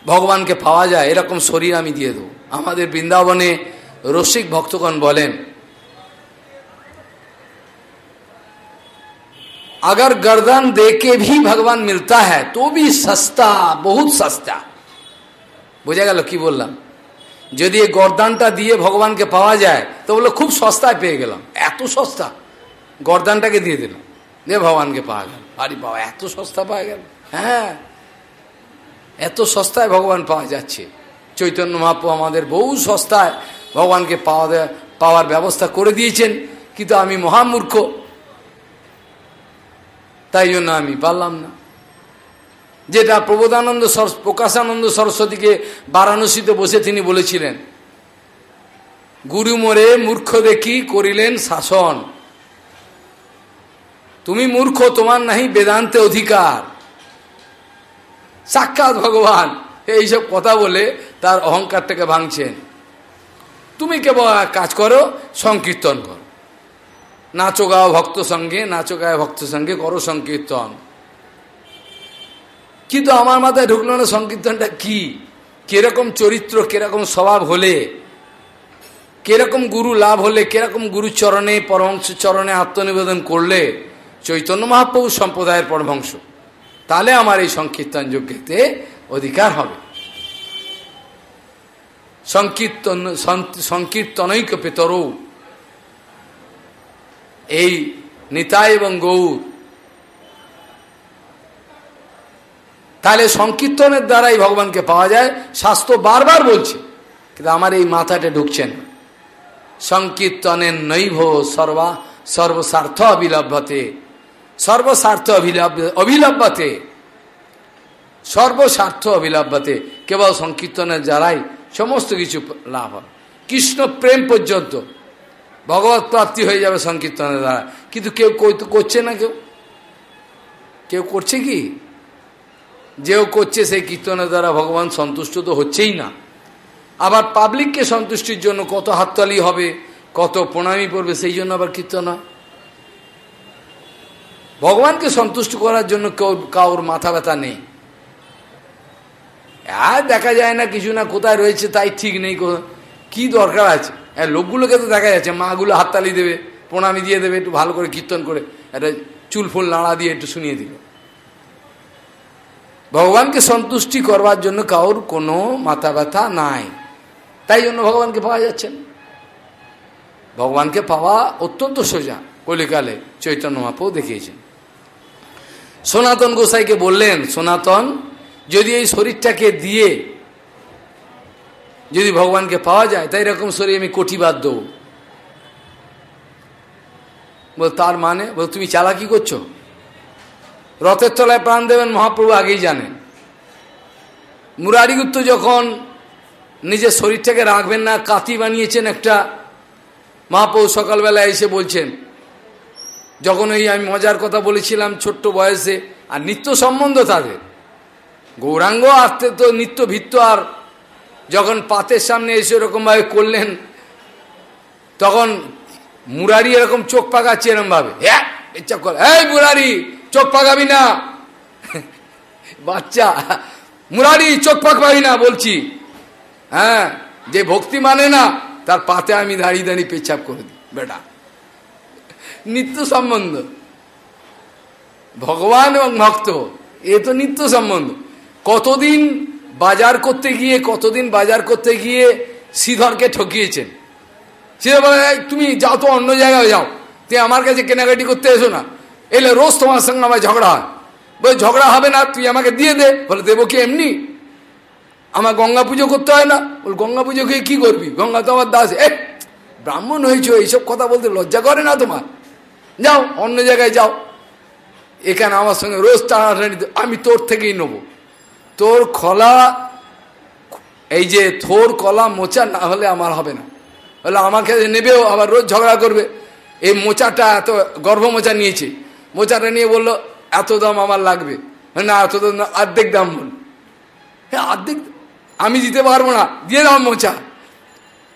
ভগবানকে পাওয়া যায় এরকম শরীর আমি দিয়ে দেবো আমাদের বৃন্দাবনে রসিক ভক্তগণ বলেন अगर गर्दन दे के भी भगवान मिलता है तो भी सस्ता बहुत सस्ता বোঝা গেল কি বললাম? যদি এই গরদানটা দিয়ে ভগবানকে পাওয়া যায়, তো বলল খুব সস্তায় পেয়ে গেলাম। এত সস্তা? গরদানটাকে দিয়ে দিলাম দিয়ে ভগবানকে পাওয়া গেল। আরে বাবা, এত সস্তা পাওয়া গেল? হ্যাঁ। এত সস্তায় ভগবান পাওয়া যাচ্ছে। চৈতন্য মহাপ্রু আমাদের বহু সস্তায় ভগবানকে পাওয়া পাওয়ার ব্যবস্থা করে দিয়েছেন। কিন্তু আমি মহামূর্খ। তাই জন্য আমি পারলাম না। যেটা প্রবোধানন্দ প্রকাশানন্দ সরস্বতীকে বারাণসীতে বসে তিনি বলেছিলেন, গুরু মোরে মূর্খ দেখি করিলেন শাসন। তুমি মূর্খ, তোমার নাহি বেদান্তে অধিকার। সাক্ষাৎ ভগবান। এইসব কথা বলে তার অহংকারটাকে ভাঙছেন। তুমি কেবল কাজ করো, সংকীর্তন করো। নাচো গাও ভক্ত সঙ্গে, নাচো গাও ভক্ত সঙ্গে, করো সংকীর্তন। কিন্তু আমার মাথায় ঢুকলো না সংকীর্তনটা কি? কীরকম চরিত্র, কীরকম স্বভাব হলে, কীরকম গুরু লাভ হলে, কীরকম গুরু চরণে পরমংশ চরণে আত্মনিবেদন করলে চৈতন্য মহাপ্রভু সম্প্রদায়ের পরমংশ তাহলে আমার এই সংকীর্তন যোগ্যতে অধিকার হবে। সংকীর্তন সংকীর্তনৈক পেতরৌ, এই নিতাই এবং গৌর তাহলে সংকীর্তনের দ্বারাই ভগবানকে পাওয়া যায়। শাস্ত্র বারবার বলছে, কিন্তু আমার এই মাথাটা ঢুকছেন সংকীর্তনের নৈভ সর্বা সর্বস্বার্থ অভিলভ্যতে সর্বস্বার্থ অভিলভ অভিলভ্যতে সর্বস্বার্থ অভিলভ্যতে কেবল সংকীর্তনের দ্বারাই সমস্ত কিছু লাভ হবে। কৃষ্ণ প্রেম পর্যন্ত ভগবত প্রাপ্তি হয়ে যাবে সংকীর্তনের দ্বারা। কিন্তু কেউ করছে না কেউ? কেউ করছে কি? যেও করছে সেই কীর্তনের দ্বারা ভগবান সন্তুষ্ট তো হচ্ছেই না। আবার পাবলিককে সন্তুষ্টির জন্য কত হাততালি হবে, কত প্রণামী পড়বে, সেই জন্য আবার কীর্তন হয়। ভগবানকে সন্তুষ্ট করার জন্য কেউ, কাউর মাথা ব্যথা নেই। আর দেখা যায় না কিছু না কোথায় রয়েছে তাই ঠিক নেই, কি দরকার আছে? লোকগুলোকে তো দেখা যাচ্ছে, মাগুলো হাততালি দেবে, প্রণামী দিয়ে দেবে, একটু ভালো করে কীর্তন করে, একটা চুল ফুল নাড়া দিয়ে একটু শুনিয়ে দিল। ভগবানকে সন্তুষ্টি করবার জন্য কাউর কোনো মাথা ব্যথা নাই। তাই জন্য ভগবানকে পাওয়া যাচ্ছেন ভগবানকে পাওয়া অত্যন্ত সোজা, কলিকালে চৈতন্য মাপও দেখিয়েছেন। সনাতন গোসাইকে বললেন, সনাতন, যদি এই শরীরটাকে দিয়ে যদি ভগবানকে পাওয়া যায়, তাই এরকম শরীর আমি কোটিবাদ দেবো। বল, তার মানে? বল, তুমি চালাকি করছ? রথের তলায় প্রাণ দেবেন, মহাপ্রভু আগেই জানেন মুরারিগুপ্ত যখন নিজের শরীরটাকে রাখবেন না কাতি বানিয়েছেন একটা, মহাপ্রভু সকালবেলা এসে বলছেন, যখন ওই আমি মজার কথা বলেছিলাম ছোট্ট বয়সে, আর নিত্য সম্বন্ধ তাদের। গৌরাঙ্গ আসতে তো নিত্য ভিত্ত, আর যখন পাতের সামনে এসে এরকমভাবে করলেন, তখন মুরারি এরকম চোখ পাকাচ্ছে এরমভাবে। হ্যাঁ ইচ্ছা কর, এই মুরারি চোখ পাকাবি না। বাচ্চা, মুরারি, চোখ পাকবাবি না বলছি। হ্যাঁ যে ভক্তি মানে না, তার পাতে আমি দাঁড়িয়ে দাঁড়িয়ে পেছাপ করে দিই, বেটা। নিত্য সম্বন্ধ। ভগবান এবং ভক্ত, এ তো নিত্য সম্বন্ধ। কতদিন বাজার করতে গিয়ে, কতদিন বাজার করতে গিয়ে শ্রীধরকে ঠকিয়েছেন? শ্রীধর বলে তুমি যাও তো অন্য জায়গায় যাও। তুমি আমার কাছে কেনাকাটি করতে এসো না। এলে রোজ তোমার সঙ্গে আমার ঝগড়া হয়। বলে, ঝগড়া হবে না, তুই আমাকে দিয়ে দে। বলে, দেবো কি এমনি? আমার গঙ্গা পুজো করতে হয় না। বল, গঙ্গা পুজো গিয়ে কী করবি? গঙ্গা তো আমার দাস। এ ব্রাহ্মণ হয়েছ, এইসব কথা বলতে লজ্জা করে না তোমার? যাও, অন্য জায়গায় যাও। এখানে আমার সঙ্গে রোজ টানাটানি আমি তোর থেকেই নেব। তোর খলা, এই যে থোর কলা মোচা না হলে আমার হবে না। বলে, আমাকে নেবেও, আবার রোজ ঝগড়া করবে। এই মোচাটা এত গর্ভ মোচা নিয়েছে। মোচাটা নিয়ে বলল, এত দাম আমার লাগবে। না, এত দাম অর্ধেক দাম বল। হ্যাঁ অর্ধেক? আমি দিতে পারব না, দিয়ে দাও মোচা।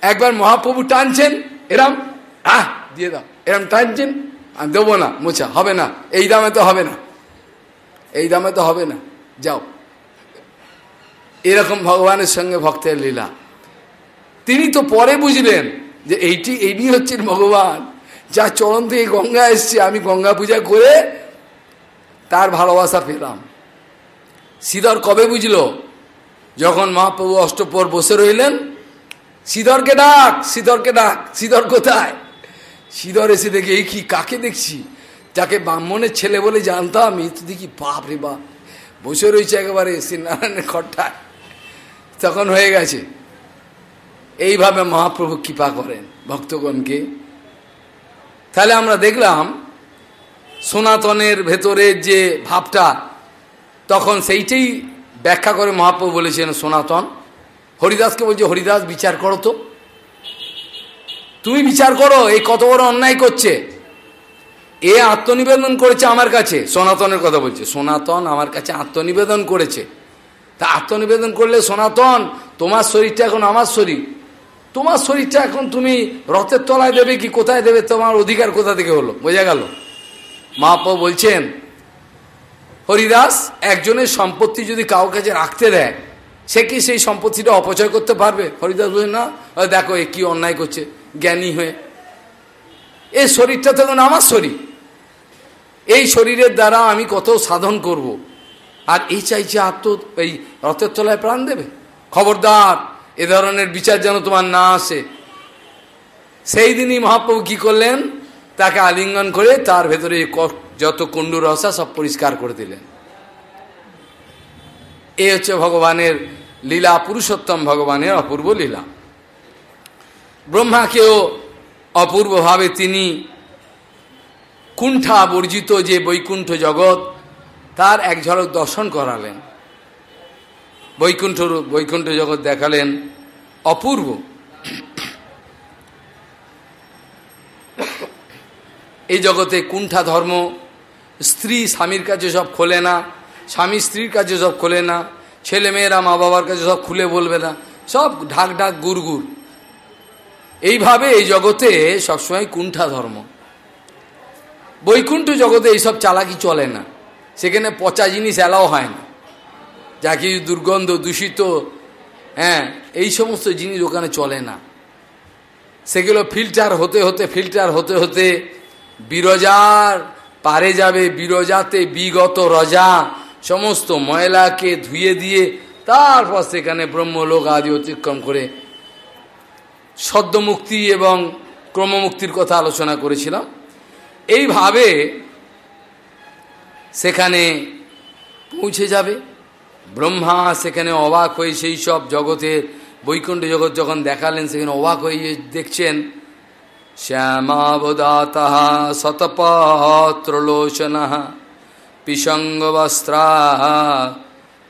একবার মহাপ্রভু টানছেন, এরম, আহ, দিয়ে দাও, এরম টানছেন, আমি দেবো না মোচা, হবে না, এই দামে তো হবে না, এই দামে তো হবে না, যাও। এরকম ভগবানের সঙ্গে ভক্তের লীলা। তিনি তো পরে বুঝলেন যে এইটি এই হচ্ছেন ভগবান। যা চরণ থেকে গঙ্গা এসছে, আমি গঙ্গা পূজা করে তার ভালোবাসা পেলাম। শ্রীধর কবে বুঝল? যখন মহাপ্রভু অষ্টপর বসে রইলেন শ্রীধরকে ডাক শ্রীধরকে ডাক শ্রীধর কোথায়? শ্রীধর এসে দেখে, এই কি, কাকে দেখছি? যাকে ব্রাহ্মণের ছেলে বলে জানতাম, এই তো দেখি, বাপ রে বাপ। বসে রয়েছে একেবারে শ্রীনারায়ণের খট্টায়। তখন হয়ে গেছে। এইভাবে মহাপ্রভু কৃপা করেন ভক্তগণকে। তাহলে আমরা দেখলাম সনাতনের ভেতরের যে ভাবটা, তখন সেইটাই ব্যাখ্যা করে মহাপ্রভু বলেছেন সনাতন। হরিদাসকে বলছে, হরিদাস, বিচার করো তো। তুমি বিচার করো এই কত বড় অন্যায় করছে। এ আত্মনিবেদন করেছে আমার কাছে। সনাতনের কথা বলছে। সনাতন আমার কাছে আত্মনিবেদন করেছে। তা আত্মনিবেদন করলে সনাতন, তোমার শরীরটা এখন আমার শরীর। তোমার শরীরটা এখন তুমি রথের তলায় দেবে কি কোথায় দেবে তোমার অধিকার কোথা থেকে হলো? বোঝা গেল? মহাপ্রভু বলছেন, হরিদাস, একজনের সম্পত্তি যদি কাউ কাছে রাখতে দেয়, সে কি সেই সম্পত্তিটা অপচয় করতে পারবে? হরিদাস বলছেন, না। দেখো, এ কি অন্যায় করছে, জ্ঞানী হয়ে। এই শরীরটা তখন আমার শরীর। এই শরীরের দ্বারা আমি কত সাধন করব। আর এই চাইছে আত্ম এই রথের তলায় প্রাণ দেবে? খবরদার। এ ধরনের বিচার যেন তোমার না আসে। সেই দিনই মহাপ্রভু কি করলেন? তাকে আলিঙ্গন করে তার ভেতরে যত কুণ্ডু রসা সব পরিষ্কার করে দিলেন। এ হচ্ছে ভগবানের লীলা, পুরুষোত্তম ভগবানের অপূর্ব লীলা। ব্রহ্মাকেও অপূর্বভাবে তিনি কুণ্ঠা বর্জিত যে বৈকুণ্ঠ জগৎ, তার এক ঝলক দর্শন করালেন। বৈকুণ্ঠ বৈকুণ্ঠ জগৎ দেখালেন অপূর্ব। এই জগতে কুণ্ঠা ধর্ম, স্ত্রী স্বামীর কাছে সব খোলে না, স্বামী স্ত্রীর কাছে সব খোলে না, ছেলে মেয়েরা মা বাবার কাছে সব খুলে বলবে না, সব ঢাক ঢাক গুড় গুড়। এইভাবে এই জগতে সবসময় কুণ্ঠা ধর্ম। বৈকুণ্ঠ জগতে এইসব চালাকি চলে না, সেখানে পচা জিনিস এলাও হয় না। যা কিছু দুর্গন্ধ দূষিত হ্যাঁ এই সমস্ত জিনিস ওখানে চলে না। সেগুলো ফিল্টার হতে হতে ফিল্টার হতে হতে বিরজার, পারে যাবে বিরজাতে বিগত রজা। সমস্ত ময়লাকে ধুয়ে দিয়ে তারপর সেখানে ব্রহ্মলোক আদি অতিক্রম করে সদ্যমুক্তি এবং ক্রমমুক্তির কথা আলোচনা করেছিলাম। এইভাবে সেখানে পৌঁছে যাবে। ব্রহ্মা সেখানে অবাক হয়ে সেই সব জগতের বৈকুণ্ঠ জগৎ যখন দেখালেন, সেখানে অবাক হয়ে দেখছেন, শ্যামাবদাতা শতপত্রলোচন পিসঙ্গবস্ত্রা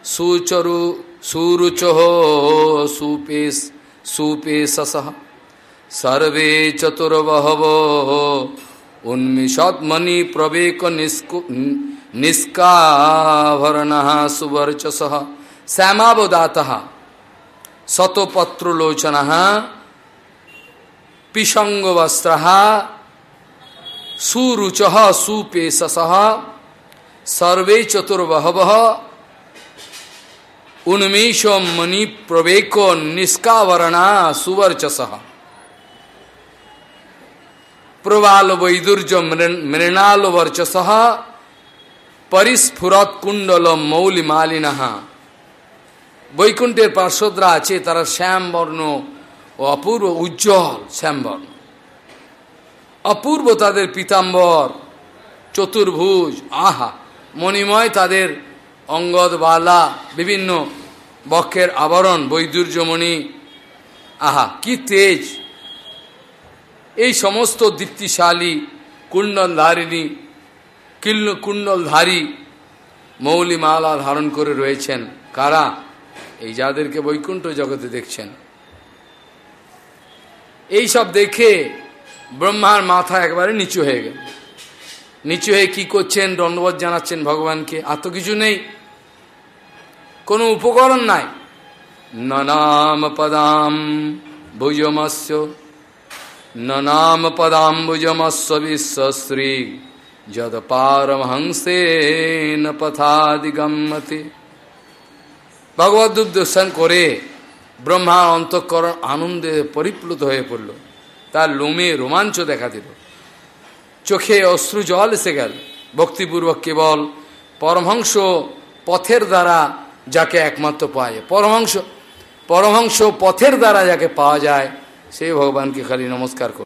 সুচরু, সুরুচ সুপেশ, সুপেশস সর্বে চতুর্বহব উন্মিষৎমণি প্রবেক निष्काभरण सुवर्चस। श्यामावदाता। सतोपत्रोचन पिशंग वस्त्र सुरुच, सुपेशस। सर्वे चतुर्वहव। उन्मेष मणि प्रवेको निष्कावरण सुवर्चस। प्रवाल वैदुर्ज मृणाल वर्चस পরিস্ফুরত কুণ্ডল মৌলি মালিনাহা। বৈকুণ্ঠের পার্শ্বদরা আছে, তারা শ্যামবর্ণ ও অপূর্ব উজ্জ্বল শ্যামবর্ণ। অপূর্ব তাদের পিতাম্বর, চতুর্ভুজ, আহা, মণিময় তাদের অঙ্গদবালা, বিভিন্ন বক্ষের আবরণ, বৈদুর্যমণি, আহা, কি তেজ! এই সমস্ত দীপ্তিশালী কুণ্ডলধারিণী কিল্ল কুণ্ডলধারী মৌলিমালা ধারণ করে রয়েছেন। কারা? এই যাদেরকে বৈকুণ্ঠ জগতে দেখছেন। এই সব দেখে ব্রহ্মার মাথা একবারে নিচু হয়ে গেল। নিচু হয়ে কি করছেন, দণ্ডবোধ জানাচ্ছেন ভগবানকে? আর তো কিছু নেই। কোনো উপকরণ নাই। নাম পদাম ভুজমস্য নাম পদাম্বুজমস্ব বিশ্বশ্রী। যদ পারমহংসে ন পথাদিগম্যতে ভগবত দর্শন করে ব্রহ্মা অন্তঃকরণ আনন্দে পরিপ্লুত হয়ে পড়ল তার লোমে রোমাঞ্চ দেখা দিল চোখে অশ্রু জল এসে গেল ভক্তিপূর্বক কেবল পরমহংস পথের দ্বারা যাকে একমাত্র পাওয়া যায় পরমহংস পরমহংস পথের দ্বারা যাকে পাওয়া যায় সেই ভগবানকে খালি নমস্কার কর